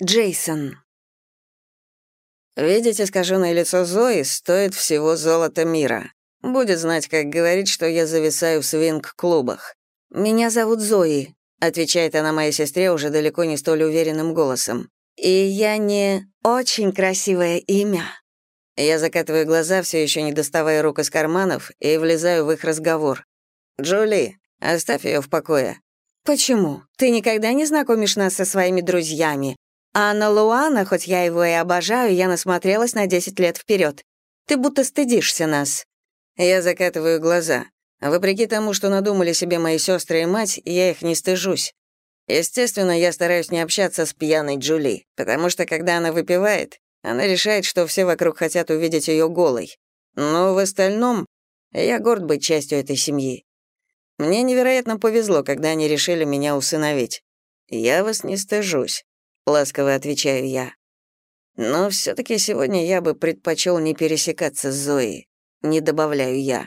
Джейсон. Видеть искаженное лицо Зои стоит всего золота мира. Будет знать, как говорить, что я зависаю в свинг-клубах. «Меня зовут Зои», — отвечает она моей сестре уже далеко не столь уверенным голосом. «И я не... очень красивое имя». Я закатываю глаза, все еще не доставая рук из карманов, и влезаю в их разговор. «Джули, оставь ее в покое». «Почему? Ты никогда не знакомишь нас со своими друзьями? А на Луана, хоть я его и обожаю, я насмотрелась на 10 лет вперед. Ты будто стыдишься нас». Я закатываю глаза. Вопреки тому, что надумали себе мои сестры и мать, я их не стыжусь. Естественно, я стараюсь не общаться с пьяной Джули, потому что когда она выпивает, она решает, что все вокруг хотят увидеть ее голой. Но в остальном я горд быть частью этой семьи. Мне невероятно повезло, когда они решили меня усыновить. Я вас не стыжусь ласково отвечаю я. Но все таки сегодня я бы предпочел не пересекаться с Зоей, не добавляю я.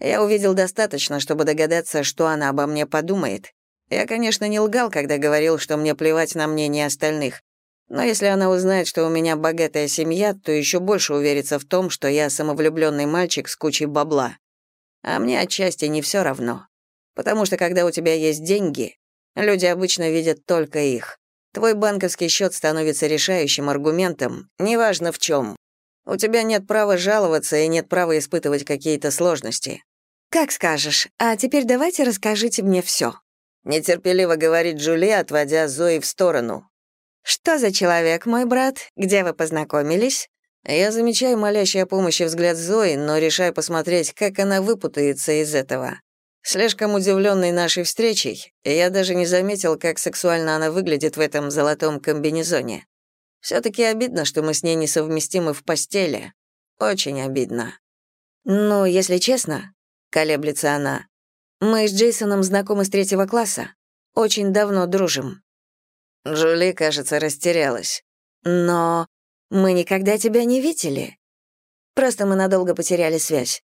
Я увидел достаточно, чтобы догадаться, что она обо мне подумает. Я, конечно, не лгал, когда говорил, что мне плевать на мнение остальных. Но если она узнает, что у меня богатая семья, то еще больше уверится в том, что я самовлюбленный мальчик с кучей бабла. А мне отчасти не все равно. Потому что когда у тебя есть деньги, люди обычно видят только их. Твой банковский счет становится решающим аргументом, неважно в чем. У тебя нет права жаловаться и нет права испытывать какие-то сложности. Как скажешь. А теперь давайте расскажите мне все. Нетерпеливо говорит Джули, отводя Зои в сторону. Что за человек, мой брат? Где вы познакомились? Я замечаю молящий о помощи взгляд Зои, но решаю посмотреть, как она выпутается из этого. Слишком удивленный нашей встречей, я даже не заметил, как сексуально она выглядит в этом золотом комбинезоне. все таки обидно, что мы с ней несовместимы в постели. Очень обидно. «Ну, если честно», — колеблется она, «мы с Джейсоном знакомы с третьего класса. Очень давно дружим». Джули, кажется, растерялась. «Но мы никогда тебя не видели. Просто мы надолго потеряли связь».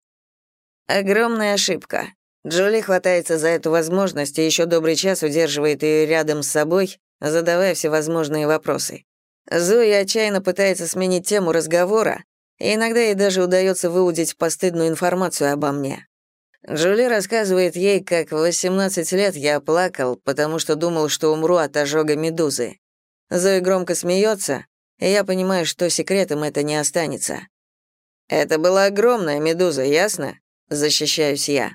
Огромная ошибка. Джоли хватается за эту возможность и еще добрый час удерживает ее рядом с собой, задавая всевозможные вопросы. Зои отчаянно пытается сменить тему разговора, и иногда ей даже удается выудить постыдную информацию обо мне. Джули рассказывает ей, как в 18 лет я плакал, потому что думал, что умру от ожога медузы. Зои громко смеется, и я понимаю, что секретом это не останется. «Это была огромная медуза, ясно?» — защищаюсь я.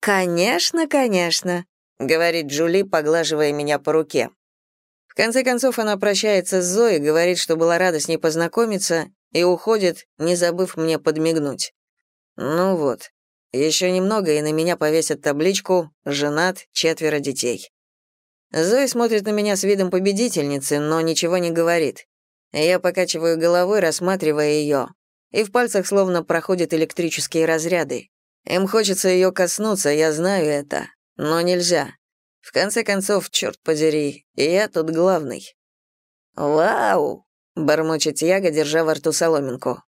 «Конечно, конечно», — говорит Джули, поглаживая меня по руке. В конце концов она прощается с Зоей, говорит, что была рада с ней познакомиться, и уходит, не забыв мне подмигнуть. Ну вот, еще немного, и на меня повесят табличку «Женат, четверо детей». Зоя смотрит на меня с видом победительницы, но ничего не говорит. Я покачиваю головой, рассматривая ее, и в пальцах словно проходят электрические разряды. Им хочется ее коснуться, я знаю это, но нельзя. В конце концов, черт подери, я тут главный. «Вау!» — бормочет Яга, держа во рту соломинку.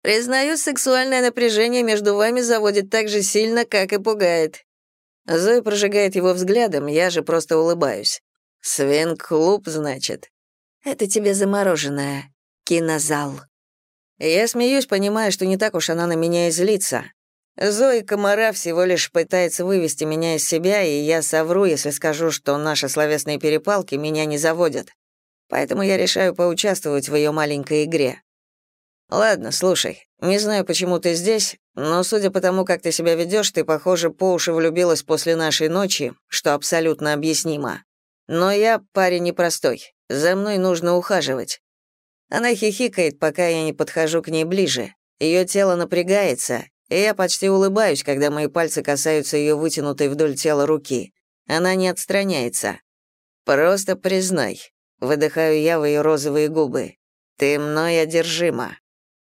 «Признаю, сексуальное напряжение между вами заводит так же сильно, как и пугает». Зоя прожигает его взглядом, я же просто улыбаюсь. «Свинг-клуб, значит?» «Это тебе замороженное. Кинозал». Я смеюсь, понимая, что не так уж она на меня и злится. Зои Комара всего лишь пытается вывести меня из себя, и я совру, если скажу, что наши словесные перепалки меня не заводят. Поэтому я решаю поучаствовать в ее маленькой игре. Ладно, слушай, не знаю, почему ты здесь, но судя по тому, как ты себя ведешь, ты, похоже, по уши влюбилась после нашей ночи, что абсолютно объяснимо. Но я парень непростой, за мной нужно ухаживать. Она хихикает, пока я не подхожу к ней ближе. Ее тело напрягается, и я почти улыбаюсь, когда мои пальцы касаются ее вытянутой вдоль тела руки. Она не отстраняется. «Просто признай», — выдыхаю я в ее розовые губы. «Ты мной одержима».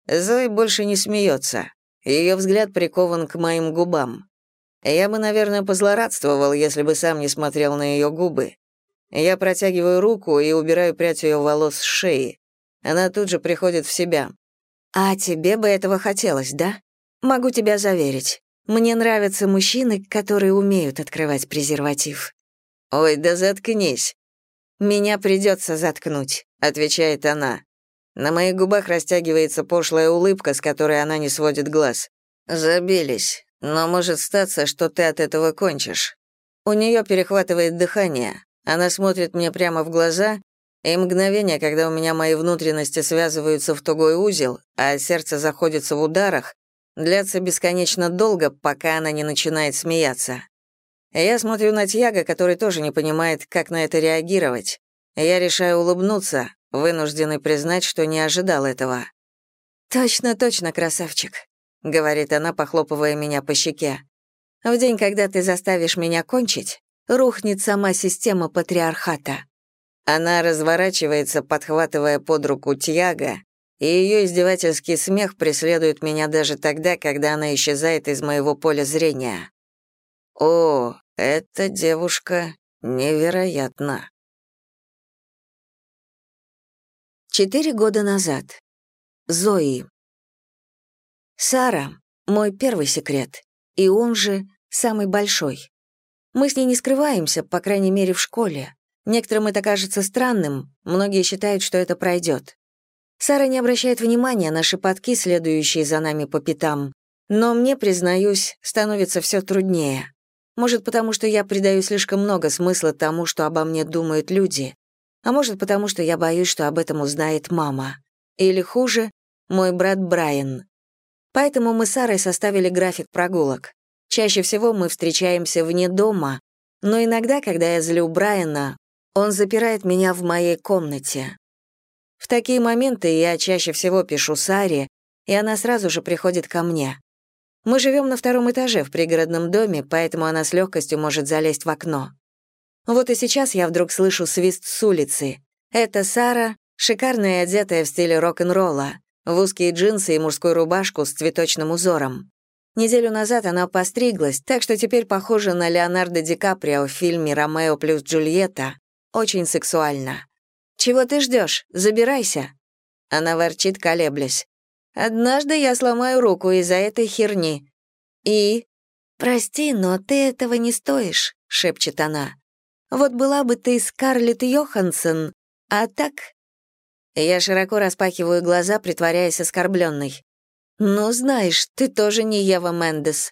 Зои больше не смеется. Ее взгляд прикован к моим губам. Я бы, наверное, позлорадствовал, если бы сам не смотрел на ее губы. Я протягиваю руку и убираю прядь ее волос с шеи. Она тут же приходит в себя. «А тебе бы этого хотелось, да?» Могу тебя заверить, мне нравятся мужчины, которые умеют открывать презерватив. Ой, да заткнись. «Меня придется заткнуть», — отвечает она. На моих губах растягивается пошлая улыбка, с которой она не сводит глаз. «Забились. Но может статься, что ты от этого кончишь». У нее перехватывает дыхание. Она смотрит мне прямо в глаза, и мгновение, когда у меня мои внутренности связываются в тугой узел, а сердце заходится в ударах, длятся бесконечно долго, пока она не начинает смеяться. Я смотрю на Тьяга, который тоже не понимает, как на это реагировать. Я решаю улыбнуться, вынужденный признать, что не ожидал этого. «Точно, точно, красавчик», — говорит она, похлопывая меня по щеке. «В день, когда ты заставишь меня кончить, рухнет сама система патриархата». Она разворачивается, подхватывая под руку Тьяга, и ее издевательский смех преследует меня даже тогда, когда она исчезает из моего поля зрения. О, эта девушка невероятна. Четыре года назад. Зои. Сара — мой первый секрет, и он же самый большой. Мы с ней не скрываемся, по крайней мере, в школе. Некоторым это кажется странным, многие считают, что это пройдет. Сара не обращает внимания на шепотки, следующие за нами по пятам, но мне, признаюсь, становится все труднее. Может, потому что я придаю слишком много смысла тому, что обо мне думают люди, а может, потому что я боюсь, что об этом узнает мама. Или хуже, мой брат Брайан. Поэтому мы с Сарой составили график прогулок. Чаще всего мы встречаемся вне дома, но иногда, когда я злю Брайана, он запирает меня в моей комнате. В такие моменты я чаще всего пишу Саре, и она сразу же приходит ко мне. Мы живем на втором этаже в пригородном доме, поэтому она с легкостью может залезть в окно. Вот и сейчас я вдруг слышу свист с улицы. Это Сара, шикарная одетая в стиле рок-н-ролла, в узкие джинсы и мужскую рубашку с цветочным узором. Неделю назад она постриглась, так что теперь похожа на Леонардо Ди Каприо в фильме «Ромео плюс Джульетта». Очень сексуально. «Чего ты ждешь? Забирайся!» Она ворчит, колеблясь. «Однажды я сломаю руку из-за этой херни». «И?» «Прости, но ты этого не стоишь», — шепчет она. Вот была бы ты Скарлетт Йоханссон, а так...» Я широко распахиваю глаза, притворяясь оскорбленной. «Ну, знаешь, ты тоже не Ева Мендес».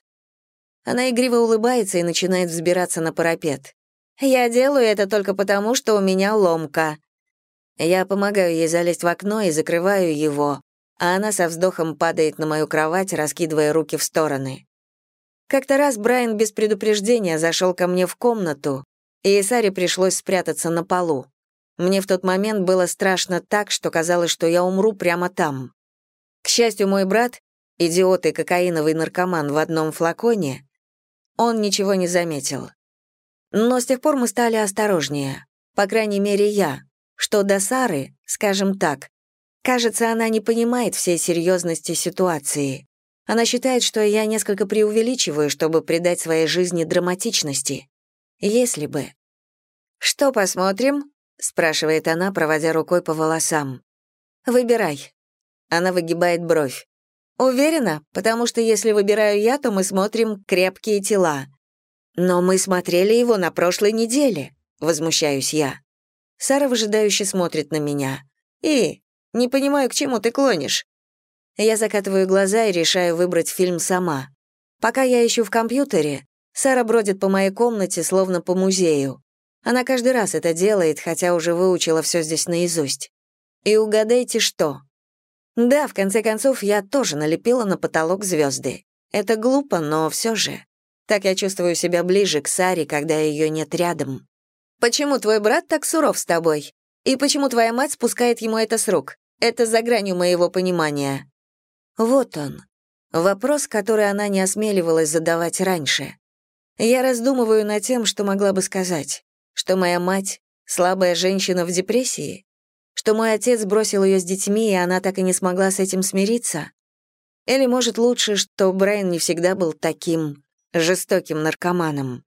Она игриво улыбается и начинает взбираться на парапет. «Я делаю это только потому, что у меня ломка». Я помогаю ей залезть в окно и закрываю его, а она со вздохом падает на мою кровать, раскидывая руки в стороны. Как-то раз Брайан без предупреждения зашел ко мне в комнату, и Саре пришлось спрятаться на полу. Мне в тот момент было страшно так, что казалось, что я умру прямо там. К счастью, мой брат, идиот и кокаиновый наркоман в одном флаконе, он ничего не заметил. Но с тех пор мы стали осторожнее, по крайней мере, я, что до Сары, скажем так, кажется, она не понимает всей серьезности ситуации. Она считает, что я несколько преувеличиваю, чтобы придать своей жизни драматичности. Если бы. «Что посмотрим?» — спрашивает она, проводя рукой по волосам. «Выбирай». Она выгибает бровь. «Уверена, потому что если выбираю я, то мы смотрим «Крепкие тела». «Но мы смотрели его на прошлой неделе», — возмущаюсь я. Сара выжидающе смотрит на меня. «И, не понимаю, к чему ты клонишь?» Я закатываю глаза и решаю выбрать фильм сама. Пока я ищу в компьютере, Сара бродит по моей комнате, словно по музею. Она каждый раз это делает, хотя уже выучила все здесь наизусть. И угадайте, что? Да, в конце концов, я тоже налепила на потолок звезды. Это глупо, но все же. Так я чувствую себя ближе к Саре, когда ее нет рядом. Почему твой брат так суров с тобой? И почему твоя мать спускает ему это с рук? Это за гранью моего понимания. Вот он. Вопрос, который она не осмеливалась задавать раньше. Я раздумываю над тем, что могла бы сказать. Что моя мать — слабая женщина в депрессии? Что мой отец бросил ее с детьми, и она так и не смогла с этим смириться? Или, может, лучше, что Брайан не всегда был таким жестоким наркоманом?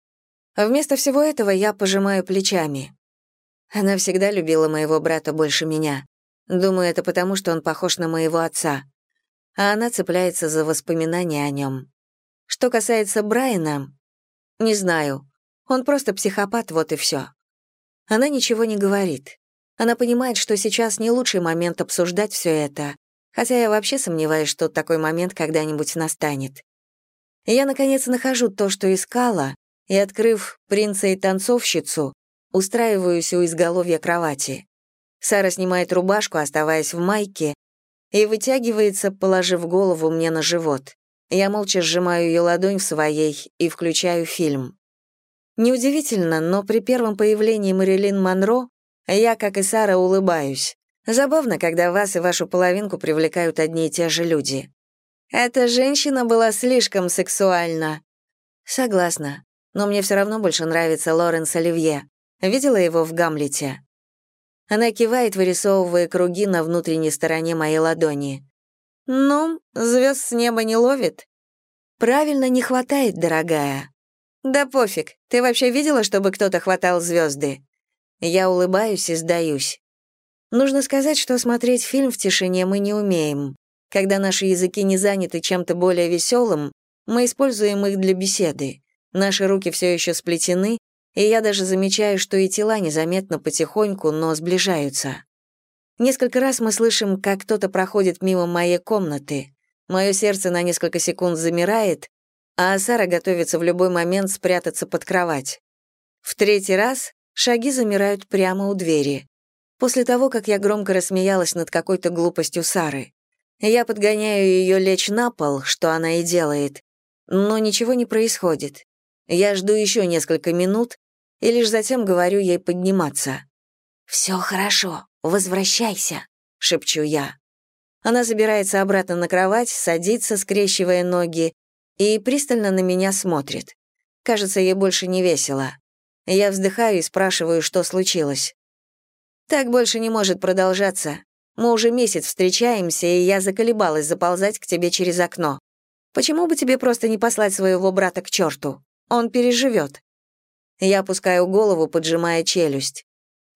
А вместо всего этого я пожимаю плечами. Она всегда любила моего брата больше меня. Думаю, это потому, что он похож на моего отца. А она цепляется за воспоминания о нем. Что касается Брайана, не знаю. Он просто психопат, вот и все. Она ничего не говорит. Она понимает, что сейчас не лучший момент обсуждать все это, хотя я вообще сомневаюсь, что такой момент когда-нибудь настанет. Я, наконец, нахожу то, что искала, и, открыв «Принца и танцовщицу», устраиваюсь у изголовья кровати. Сара снимает рубашку, оставаясь в майке, и вытягивается, положив голову мне на живот. Я молча сжимаю ее ладонь в своей и включаю фильм. Неудивительно, но при первом появлении Марилин Монро я, как и Сара, улыбаюсь. Забавно, когда вас и вашу половинку привлекают одни и те же люди. Эта женщина была слишком сексуальна. Согласна, но мне все равно больше нравится Лоренс Оливье. Видела его в «Гамлете»? Она кивает, вырисовывая круги на внутренней стороне моей ладони. «Ну, звезд с неба не ловит?» «Правильно, не хватает, дорогая». «Да пофиг, ты вообще видела, чтобы кто-то хватал звезды? Я улыбаюсь и сдаюсь. Нужно сказать, что смотреть фильм в тишине мы не умеем. Когда наши языки не заняты чем-то более веселым, мы используем их для беседы. Наши руки все еще сплетены, и я даже замечаю, что и тела незаметно потихоньку, но сближаются. Несколько раз мы слышим, как кто-то проходит мимо моей комнаты. Мое сердце на несколько секунд замирает, а Сара готовится в любой момент спрятаться под кровать. В третий раз шаги замирают прямо у двери. После того, как я громко рассмеялась над какой-то глупостью Сары. Я подгоняю ее лечь на пол, что она и делает, но ничего не происходит. Я жду еще несколько минут и лишь затем говорю ей подниматься. «Все хорошо, возвращайся», — шепчу я. Она забирается обратно на кровать, садится, скрещивая ноги, и пристально на меня смотрит. Кажется, ей больше не весело. Я вздыхаю и спрашиваю, что случилось. «Так больше не может продолжаться. Мы уже месяц встречаемся, и я заколебалась заползать к тебе через окно. Почему бы тебе просто не послать своего брата к черту? Он переживет. Я опускаю голову, поджимая челюсть.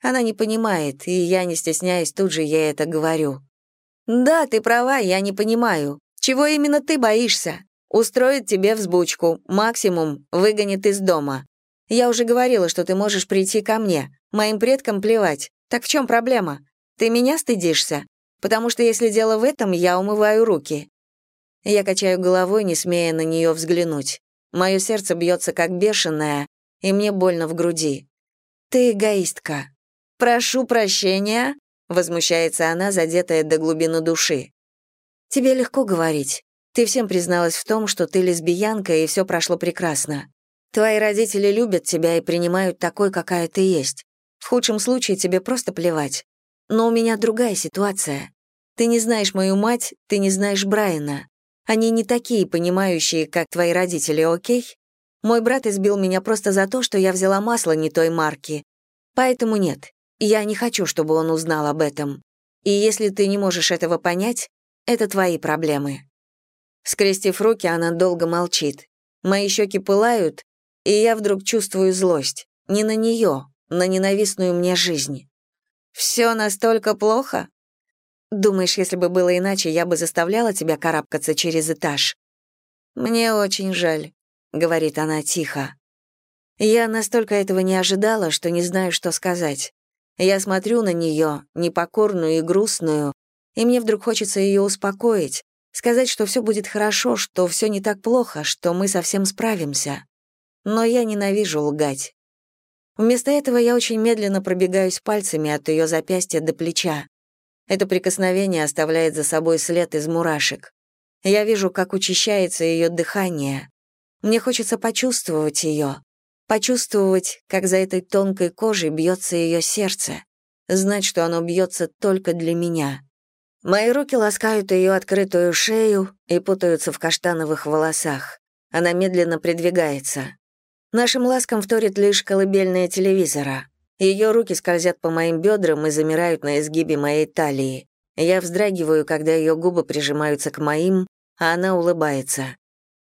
Она не понимает, и я, не стесняясь, тут же ей это говорю. «Да, ты права, я не понимаю. Чего именно ты боишься? Устроит тебе взбучку, максимум выгонит из дома. Я уже говорила, что ты можешь прийти ко мне. Моим предкам плевать. Так в чем проблема? Ты меня стыдишься? Потому что если дело в этом, я умываю руки». Я качаю головой, не смея на нее взглянуть. Мое сердце бьется как бешеное, и мне больно в груди. «Ты эгоистка». «Прошу прощения», — возмущается она, задетая до глубины души. «Тебе легко говорить. Ты всем призналась в том, что ты лесбиянка, и все прошло прекрасно. Твои родители любят тебя и принимают такой, какая ты есть. В худшем случае тебе просто плевать. Но у меня другая ситуация. Ты не знаешь мою мать, ты не знаешь Брайана. Они не такие понимающие, как твои родители, окей? Мой брат избил меня просто за то, что я взяла масло не той марки. Поэтому нет, я не хочу, чтобы он узнал об этом. И если ты не можешь этого понять, это твои проблемы». Скрестив руки, она долго молчит. Мои щеки пылают, и я вдруг чувствую злость. Не на нее, на ненавистную мне жизнь. Все настолько плохо? Думаешь, если бы было иначе, я бы заставляла тебя карабкаться через этаж? Мне очень жаль, говорит она тихо. Я настолько этого не ожидала, что не знаю, что сказать. Я смотрю на нее, непокорную и грустную, и мне вдруг хочется ее успокоить, сказать, что все будет хорошо, что все не так плохо, что мы совсем справимся. Но я ненавижу лгать. Вместо этого я очень медленно пробегаюсь пальцами от ее запястья до плеча. Это прикосновение оставляет за собой след из мурашек. Я вижу, как учащается ее дыхание. Мне хочется почувствовать ее, почувствовать, как за этой тонкой кожей бьется ее сердце, знать, что оно бьется только для меня. Мои руки ласкают ее открытую шею и путаются в каштановых волосах. Она медленно придвигается. Нашим ласкам вторит лишь колыбельная телевизора. Ее руки скользят по моим бедрам и замирают на изгибе моей талии. Я вздрагиваю, когда ее губы прижимаются к моим, а она улыбается.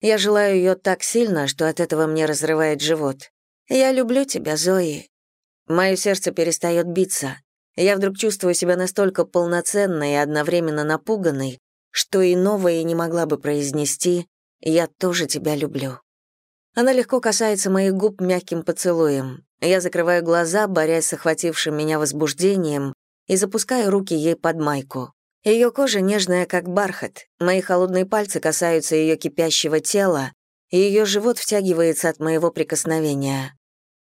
Я желаю ее так сильно, что от этого мне разрывает живот. «Я люблю тебя, Зои». Мое сердце перестает биться. Я вдруг чувствую себя настолько полноценной и одновременно напуганной, что и новое не могла бы произнести «Я тоже тебя люблю». Она легко касается моих губ мягким поцелуем. Я закрываю глаза, борясь с охватившим меня возбуждением, и запускаю руки ей под майку. Ее кожа нежная, как бархат, мои холодные пальцы касаются ее кипящего тела, и ее живот втягивается от моего прикосновения.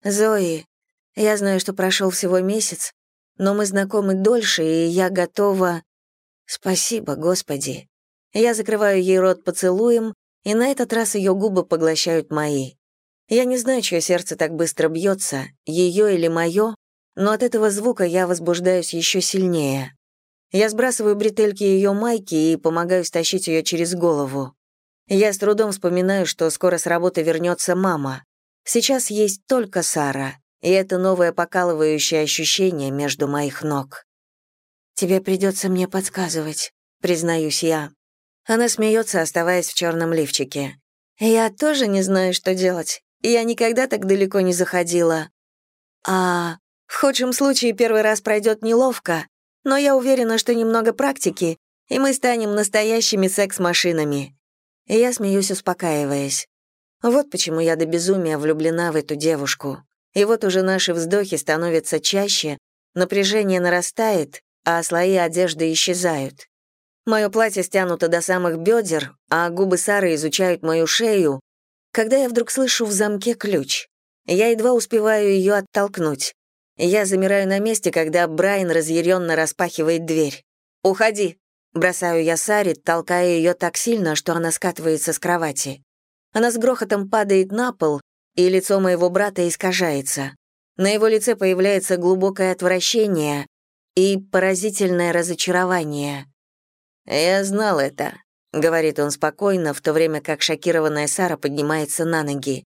«Зои, я знаю, что прошел всего месяц, но мы знакомы дольше, и я готова...» «Спасибо, Господи». Я закрываю ей рот поцелуем, и на этот раз ее губы поглощают мои. Я не знаю, чье сердце так быстро бьется, ее или мое, но от этого звука я возбуждаюсь еще сильнее. Я сбрасываю бретельки ее майки и помогаю стащить ее через голову. Я с трудом вспоминаю, что скоро с работы вернется мама. Сейчас есть только Сара, и это новое покалывающее ощущение между моих ног. «Тебе придется мне подсказывать», — признаюсь я. Она смеется, оставаясь в черном лифчике. «Я тоже не знаю, что делать. Я никогда так далеко не заходила. А в худшем случае первый раз пройдет неловко, но я уверена, что немного практики, и мы станем настоящими секс-машинами. Я смеюсь, успокаиваясь. Вот почему я до безумия влюблена в эту девушку. И вот уже наши вздохи становятся чаще, напряжение нарастает, а слои одежды исчезают. Мое платье стянуто до самых бедер, а губы Сары изучают мою шею, когда я вдруг слышу в замке ключ. Я едва успеваю ее оттолкнуть. Я замираю на месте, когда Брайан разъяренно распахивает дверь. «Уходи!» Бросаю я Саре, толкая ее так сильно, что она скатывается с кровати. Она с грохотом падает на пол, и лицо моего брата искажается. На его лице появляется глубокое отвращение и поразительное разочарование. «Я знал это», — говорит он спокойно, в то время как шокированная Сара поднимается на ноги.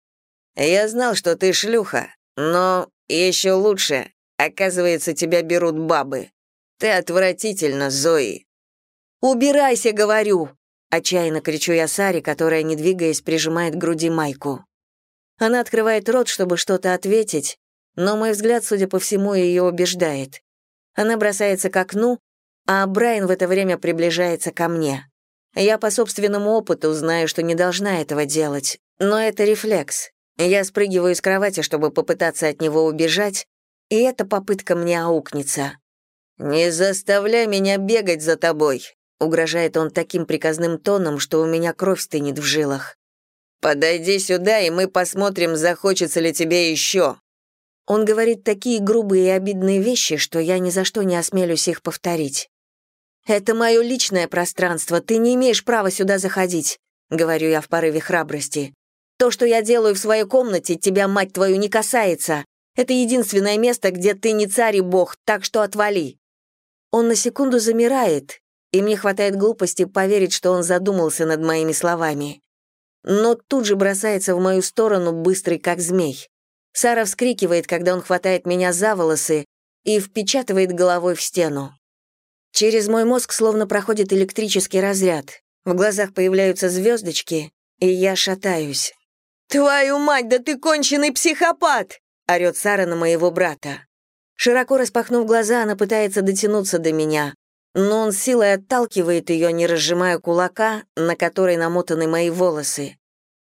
«Я знал, что ты шлюха, но еще лучше, оказывается, тебя берут бабы. Ты отвратительно, Зои». «Убирайся, говорю!» — отчаянно кричу я Саре, которая, не двигаясь, прижимает к груди майку. Она открывает рот, чтобы что-то ответить, но мой взгляд, судя по всему, ее убеждает. Она бросается к окну, а Брайан в это время приближается ко мне. Я по собственному опыту знаю, что не должна этого делать, но это рефлекс. Я спрыгиваю с кровати, чтобы попытаться от него убежать, и эта попытка мне аукнется. «Не заставляй меня бегать за тобой», Угрожает он таким приказным тоном, что у меня кровь стынет в жилах. «Подойди сюда, и мы посмотрим, захочется ли тебе еще». Он говорит такие грубые и обидные вещи, что я ни за что не осмелюсь их повторить. «Это мое личное пространство, ты не имеешь права сюда заходить», — говорю я в порыве храбрости. «То, что я делаю в своей комнате, тебя, мать твою, не касается. Это единственное место, где ты не царь и бог, так что отвали». Он на секунду замирает, и мне хватает глупости поверить, что он задумался над моими словами. Но тут же бросается в мою сторону, быстрый как змей. Сара вскрикивает, когда он хватает меня за волосы и впечатывает головой в стену. Через мой мозг словно проходит электрический разряд. В глазах появляются звездочки, и я шатаюсь. «Твою мать, да ты конченый психопат!» — орёт Сара на моего брата. Широко распахнув глаза, она пытается дотянуться до меня, но он силой отталкивает ее, не разжимая кулака, на который намотаны мои волосы.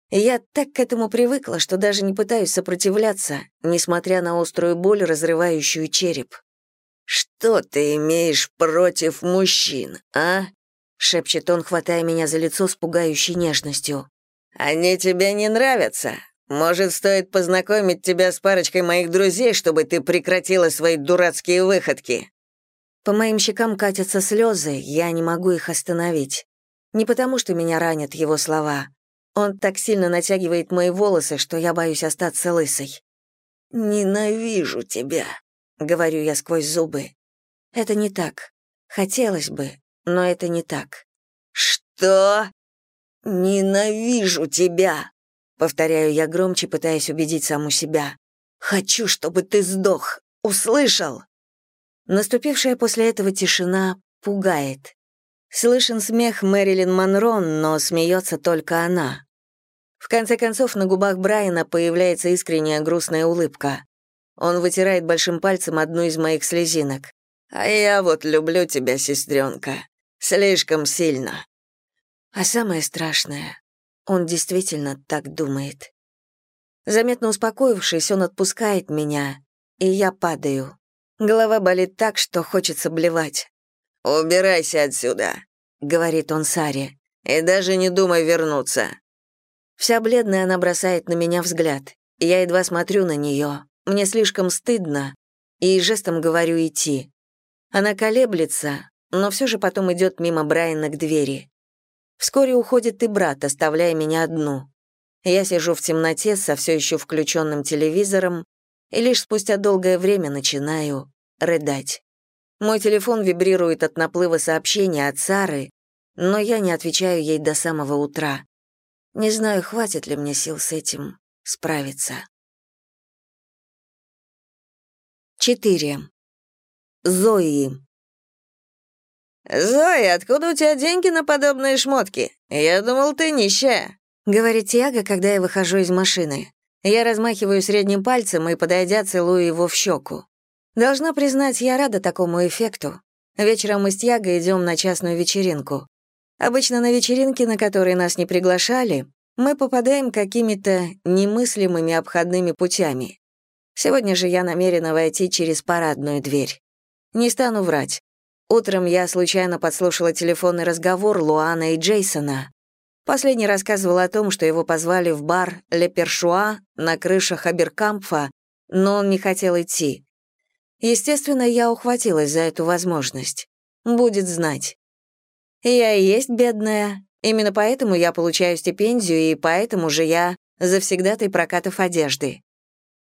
Я так к этому привыкла, что даже не пытаюсь сопротивляться, несмотря на острую боль, разрывающую череп. «Что ты имеешь против мужчин, а?» — шепчет он, хватая меня за лицо с пугающей нежностью. «Они тебе не нравятся? Может, стоит познакомить тебя с парочкой моих друзей, чтобы ты прекратила свои дурацкие выходки?» По моим щекам катятся слезы, я не могу их остановить. Не потому, что меня ранят его слова. Он так сильно натягивает мои волосы, что я боюсь остаться лысой. «Ненавижу тебя», — говорю я сквозь зубы. Это не так. Хотелось бы, но это не так. «Что?» «Ненавижу тебя», — повторяю я громче, пытаясь убедить саму себя. «Хочу, чтобы ты сдох. Услышал?» Наступившая после этого тишина пугает. Слышен смех Мэрилин Монро, но смеется только она. В конце концов, на губах Брайана появляется искренняя грустная улыбка. Он вытирает большим пальцем одну из моих слезинок. «А я вот люблю тебя, сестренка. Слишком сильно». А самое страшное, он действительно так думает. Заметно успокоившись, он отпускает меня, и я падаю. Голова болит так, что хочется блевать. «Убирайся отсюда», — говорит он Саре, — «и даже не думай вернуться». Вся бледная она бросает на меня взгляд. Я едва смотрю на нее. Мне слишком стыдно, и жестом говорю идти. Она колеблется, но все же потом идет мимо Брайана к двери. Вскоре уходит и брат, оставляя меня одну. Я сижу в темноте со все еще включенным телевизором и лишь спустя долгое время начинаю рыдать. Мой телефон вибрирует от наплыва сообщений от Сары, но я не отвечаю ей до самого утра. Не знаю, хватит ли мне сил с этим справиться. 4. Зои. «Зоя, откуда у тебя деньги на подобные шмотки? Я думал, ты нищая», — говорит Тиаго, когда я выхожу из машины. Я размахиваю средним пальцем и, подойдя, целую его в щеку. Должна признать, я рада такому эффекту. Вечером мы с Тьяго идем на частную вечеринку. Обычно на вечеринки, на которые нас не приглашали, мы попадаем какими-то немыслимыми обходными путями. Сегодня же я намерена войти через парадную дверь. Не стану врать. Утром я случайно подслушала телефонный разговор Луана и Джейсона. Последний рассказывал о том, что его позвали в бар «Ле Першуа» на крышах Аберкампфа, но он не хотел идти. Естественно, я ухватилась за эту возможность. Будет знать. Я и есть бедная. Именно поэтому я получаю стипендию, и поэтому же я завсегдатай прокатов одежды.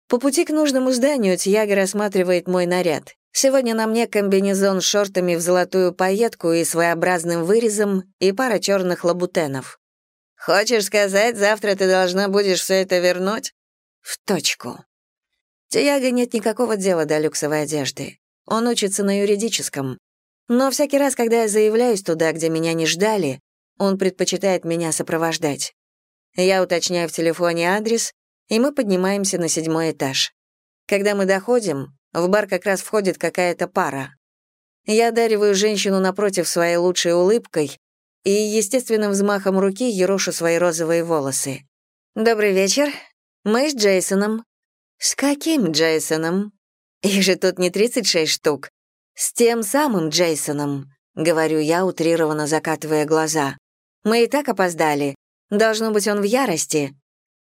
По пути к нужному зданию Тьяга рассматривает мой наряд. Сегодня на мне комбинезон с шортами в золотую пайетку и своеобразным вырезом и пара черных лабутенов. «Хочешь сказать, завтра ты должна будешь все это вернуть?» «В точку». Тиаго нет никакого дела до люксовой одежды. Он учится на юридическом. Но всякий раз, когда я заявляюсь туда, где меня не ждали, он предпочитает меня сопровождать. Я уточняю в телефоне адрес, и мы поднимаемся на седьмой этаж. Когда мы доходим, в бар как раз входит какая-то пара. Я одариваю женщину напротив своей лучшей улыбкой и естественным взмахом руки ерошу свои розовые волосы. «Добрый вечер. Мы с Джейсоном. «С каким Джейсоном? Их же тут не 36 штук. С тем самым Джейсоном», — говорю я, утрированно закатывая глаза. «Мы и так опоздали. Должно быть, он в ярости».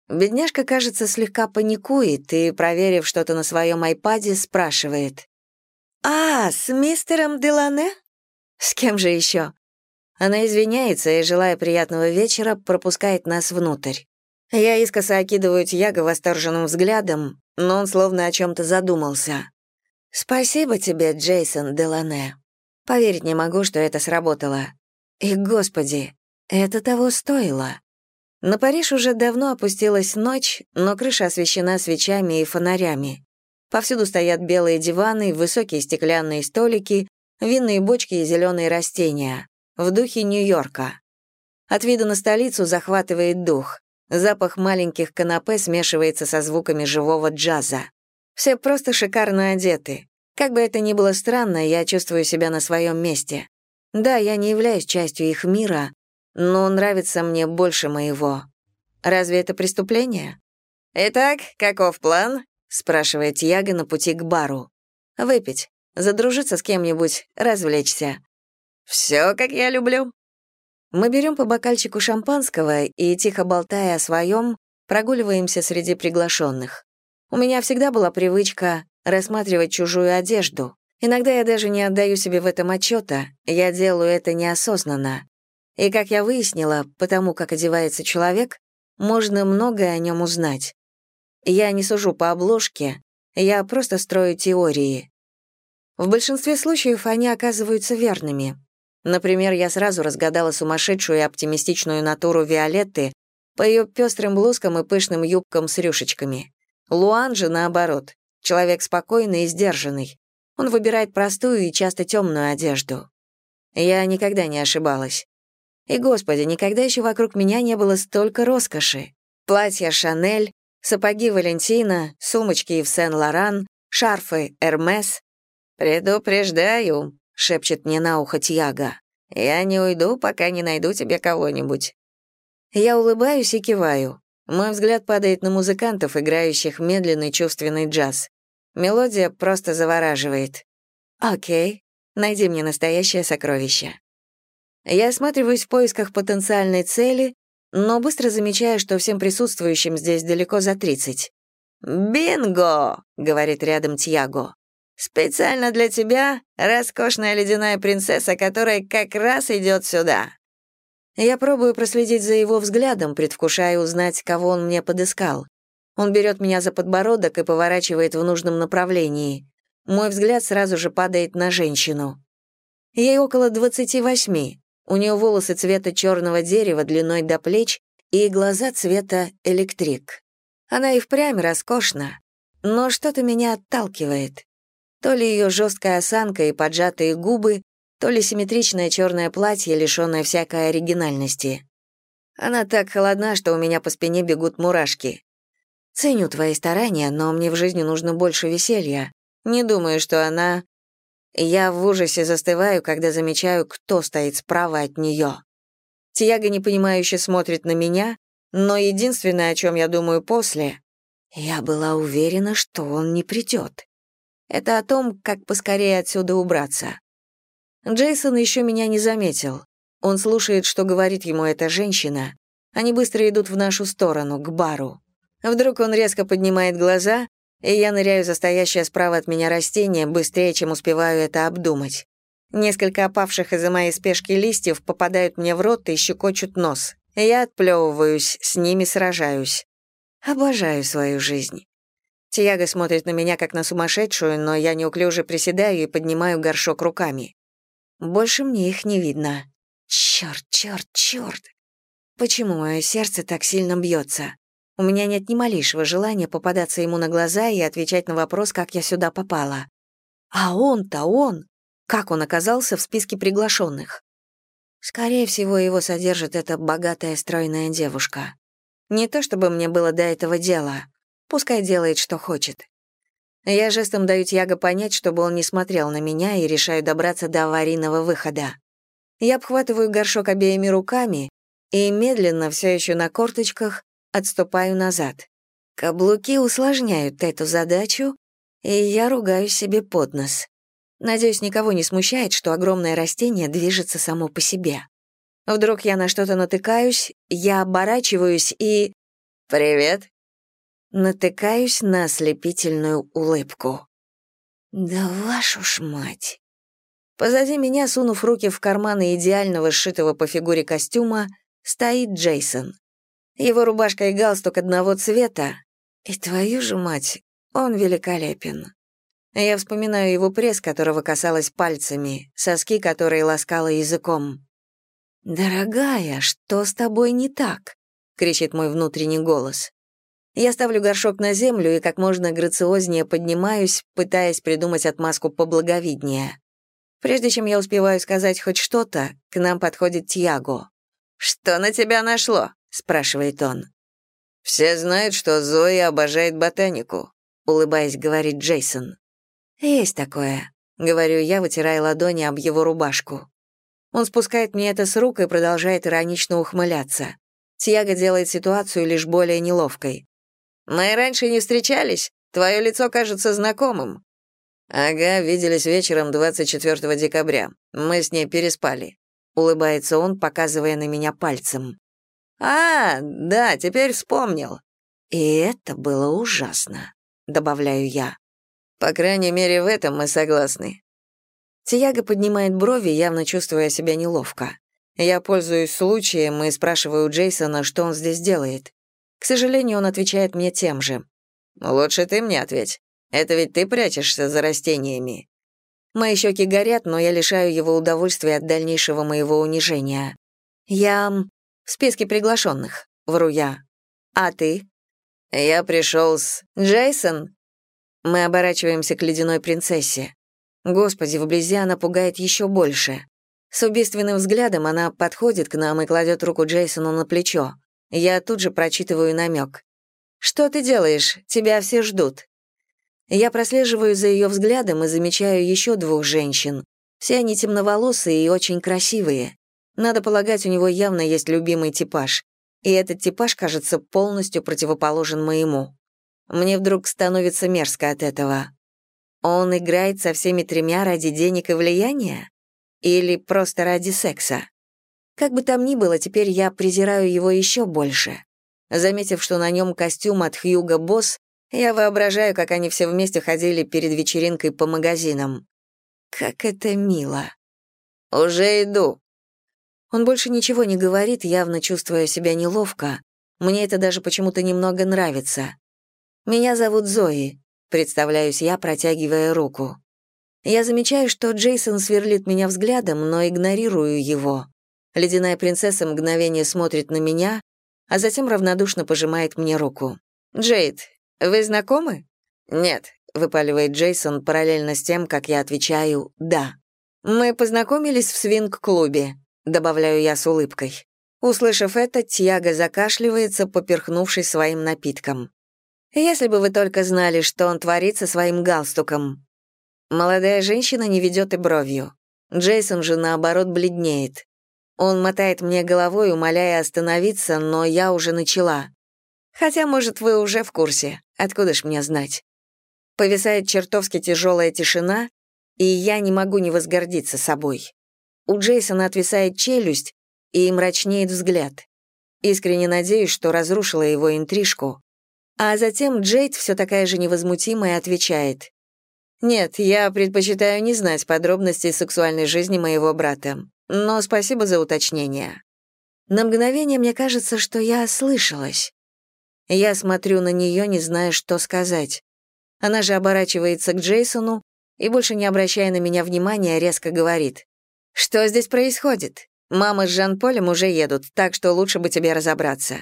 Бедняжка, кажется, слегка паникует и, проверив что-то на своем айпаде, спрашивает. «А, с мистером Делане? С кем же еще?» Она извиняется и, желая приятного вечера, пропускает нас внутрь. Я искоса окидываю Тьяго восторженным взглядом, но он словно о чем то задумался. «Спасибо тебе, Джейсон Делане. Поверить не могу, что это сработало. И, господи, это того стоило». На Париж уже давно опустилась ночь, но крыша освещена свечами и фонарями. Повсюду стоят белые диваны, высокие стеклянные столики, винные бочки и зеленые растения. В духе Нью-Йорка. От вида на столицу захватывает дух. Запах маленьких канапе смешивается со звуками живого джаза. Все просто шикарно одеты. Как бы это ни было странно, я чувствую себя на своем месте. Да, я не являюсь частью их мира, но нравится мне больше моего. Разве это преступление? «Итак, каков план?» — спрашивает Яга на пути к бару. «Выпить, задружиться с кем-нибудь, развлечься». «Все, как я люблю», мы берем по бокальчику шампанского и, тихо болтая о своем, прогуливаемся среди приглашенных. У меня всегда была привычка рассматривать чужую одежду. Иногда я даже не отдаю себе в этом отчета, я делаю это неосознанно. И, как я выяснила, потому как одевается человек, можно многое о нем узнать. Я не сужу по обложке, я просто строю теории. В большинстве случаев они оказываются верными. Например, я сразу разгадала сумасшедшую и оптимистичную натуру Виолетты по ее пестрым блузкам и пышным юбкам с рюшечками. Луан же, наоборот, человек спокойный и сдержанный. Он выбирает простую и часто темную одежду. Я никогда не ошибалась. И, господи, никогда еще вокруг меня не было столько роскоши. Платья Шанель, сапоги Валентина, сумочки Ив Сен-Лоран, шарфы Эрмес. «Предупреждаю, шепчет мне на ухо Тьяга. «Я не уйду, пока не найду тебе кого-нибудь». Я улыбаюсь и киваю. Мой взгляд падает на музыкантов, играющих медленный чувственный джаз. Мелодия просто завораживает. Окей, найди мне настоящее сокровище. Я осматриваюсь в поисках потенциальной цели, но быстро замечаю, что всем присутствующим здесь далеко за 30. «Бинго!» — говорит рядом Тьяго. «Специально для тебя роскошная ледяная принцесса, которая как раз идет сюда». Я пробую проследить за его взглядом, предвкушая узнать, кого он мне подыскал. Он берет меня за подбородок и поворачивает в нужном направлении. Мой взгляд сразу же падает на женщину. Ей около 28. У нее волосы цвета черного дерева длиной до плеч и глаза цвета электрик. Она и впрямь роскошна, но что-то меня отталкивает. То ли ее жесткая осанка и поджатые губы, то ли симметричное черное платье, лишенное всякой оригинальности. Она так холодна, что у меня по спине бегут мурашки. Ценю твои старания, но мне в жизни нужно больше веселья. Не думаю, что она я в ужасе застываю, когда замечаю, кто стоит справа от нее. Тияга непонимающе смотрит на меня, но единственное, о чем я думаю после, я была уверена, что он не придет. Это о том, как поскорее отсюда убраться. Джейсон еще меня не заметил. Он слушает, что говорит ему эта женщина. Они быстро идут в нашу сторону, к бару. Вдруг он резко поднимает глаза и я ныряю за стоящее справа от меня растение быстрее, чем успеваю это обдумать. Несколько опавших из-за моей спешки листьев попадают мне в рот и щекочут нос. Я отплевываюсь, с ними сражаюсь. Обожаю свою жизнь. Тиаго смотрит на меня как на сумасшедшую, но я неуклюже приседаю и поднимаю горшок руками. Больше мне их не видно. Чёрт, чёрт, чёрт. Почему мое сердце так сильно бьется? У меня нет ни малейшего желания попадаться ему на глаза и отвечать на вопрос, как я сюда попала. А он-то он! Как он оказался в списке приглашенных? Скорее всего, его содержит эта богатая стройная девушка. Не то чтобы мне было до этого дела. Пускай делает, что хочет. Я жестом даю Тьяго понять, чтобы он не смотрел на меня и решаю добраться до аварийного выхода. Я обхватываю горшок обеими руками и медленно, все еще на корточках, отступаю назад. Каблуки усложняют эту задачу, и я ругаю себе под нос. Надеюсь, никого не смущает, что огромное растение движется само по себе. Вдруг я на что-то натыкаюсь, я оборачиваюсь и... «Привет!» Натыкаюсь на ослепительную улыбку. «Да вашу ж мать!» Позади меня, сунув руки в карманы идеального сшитого по фигуре костюма, стоит Джейсон. Его рубашка и галстук одного цвета. И твою же мать, он великолепен. Я вспоминаю его пресс, которого касалась пальцами, соски, которые ласкала языком. «Дорогая, что с тобой не так?» — кричит мой внутренний голос. Я ставлю горшок на землю и как можно грациознее поднимаюсь, пытаясь придумать отмазку поблаговиднее. Прежде чем я успеваю сказать хоть что-то, к нам подходит Тьяго. «Что на тебя нашло?» — спрашивает он. «Все знают, что Зоя обожает ботанику», — улыбаясь, говорит Джейсон. «Есть такое», — говорю я, вытирая ладони об его рубашку. Он спускает мне это с рук и продолжает иронично ухмыляться. Тьяго делает ситуацию лишь более неловкой. «Мы раньше не встречались? Твое лицо кажется знакомым». «Ага, виделись вечером 24 декабря. Мы с ней переспали», — улыбается он, показывая на меня пальцем. «А, да, теперь вспомнил». «И это было ужасно», — добавляю я. «По крайней мере, в этом мы согласны». Тияга поднимает брови, явно чувствуя себя неловко. Я пользуюсь случаем и спрашиваю Джейсона, что он здесь делает. К сожалению, он отвечает мне тем же. «Лучше ты мне ответь. Это ведь ты прячешься за растениями». Мои щеки горят, но я лишаю его удовольствия от дальнейшего моего унижения. Я в списке приглашенных, вру я. А ты? Я пришел с... Джейсон? Мы оборачиваемся к ледяной принцессе. Господи, вблизи она пугает еще больше. С убийственным взглядом она подходит к нам и кладет руку Джейсону на плечо. Я тут же прочитываю намек. «Что ты делаешь? Тебя все ждут». Я прослеживаю за ее взглядом и замечаю еще двух женщин. Все они темноволосые и очень красивые. Надо полагать, у него явно есть любимый типаж. и этот типаж, кажется, полностью противоположен моему. Мне вдруг становится мерзко от этого. Он играет со всеми тремя ради денег и влияния? Или просто ради секса? Как бы там ни было, теперь я презираю его еще больше. Заметив, что на нем костюм от Хьюга Босс, я воображаю, как они все вместе ходили перед вечеринкой по магазинам. Как это мило. «Уже иду». Он больше ничего не говорит, явно чувствуя себя неловко. Мне это даже почему-то немного нравится. «Меня зовут Зои», — представляюсь я, протягивая руку. Я замечаю, что Джейсон сверлит меня взглядом, но игнорирую его. Ледяная принцесса мгновение смотрит на меня, а затем равнодушно пожимает мне руку. «Джейд, вы знакомы?» «Нет», — выпаливает Джейсон параллельно с тем, как я отвечаю «да». «Мы познакомились в свинг-клубе», — добавляю я с улыбкой. Услышав это, Тьяго закашливается, поперхнувшись своим напитком. «Если бы вы только знали, что он творит со своим галстуком». Молодая женщина не ведет и бровью. Джейсон же, наоборот, бледнеет. Он мотает мне головой, умоляя остановиться, но я уже начала. Хотя, может, вы уже в курсе. Откуда ж мне знать? Повисает чертовски тяжелая тишина, и я не могу не возгордиться собой. У Джейсона отвисает челюсть и мрачнеет взгляд. Искренне надеюсь, что разрушила его интрижку. А затем Джейд, все такая же невозмутимая, отвечает. «Нет, я предпочитаю не знать подробностей сексуальной жизни моего брата но спасибо за уточнение. На мгновение мне кажется, что я ослышалась. Я смотрю на нее, не зная, что сказать. Она же оборачивается к Джейсону и, больше не обращая на меня внимания, резко говорит. «Что здесь происходит? Мама с Жан-Полем уже едут, так что лучше бы тебе разобраться».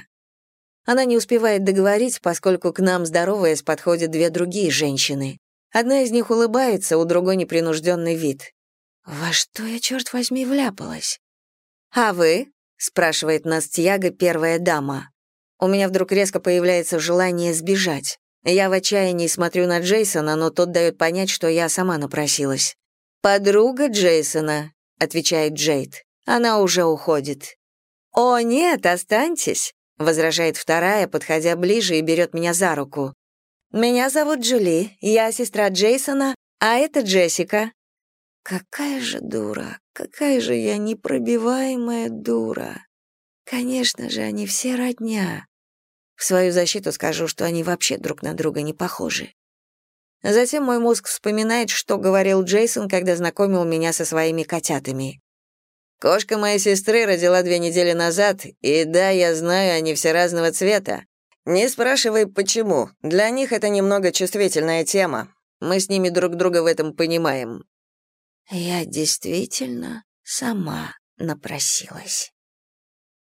Она не успевает договорить, поскольку к нам, здороваясь, подходят две другие женщины. Одна из них улыбается, у другой непринужденный вид. Во что я, черт возьми, вляпалась? «А вы?» — спрашивает нас Тьяго, первая дама. У меня вдруг резко появляется желание сбежать. Я в отчаянии смотрю на Джейсона, но тот дает понять, что я сама напросилась. «Подруга Джейсона», — отвечает Джейд. «Она уже уходит». «О, нет, останьтесь», — возражает вторая, подходя ближе и берет меня за руку. «Меня зовут Джули, я сестра Джейсона, а это Джессика. Какая же дура, какая же я непробиваемая дура. Конечно же, они все родня. В свою защиту скажу, что они вообще друг на друга не похожи. Затем мой мозг вспоминает, что говорил Джейсон, когда знакомил меня со своими котятами. «Кошка моей сестры родила две недели назад, и да, я знаю, они все разного цвета. Не спрашивай, почему. Для них это немного чувствительная тема. Мы с ними друг друга в этом понимаем. Я действительно сама напросилась.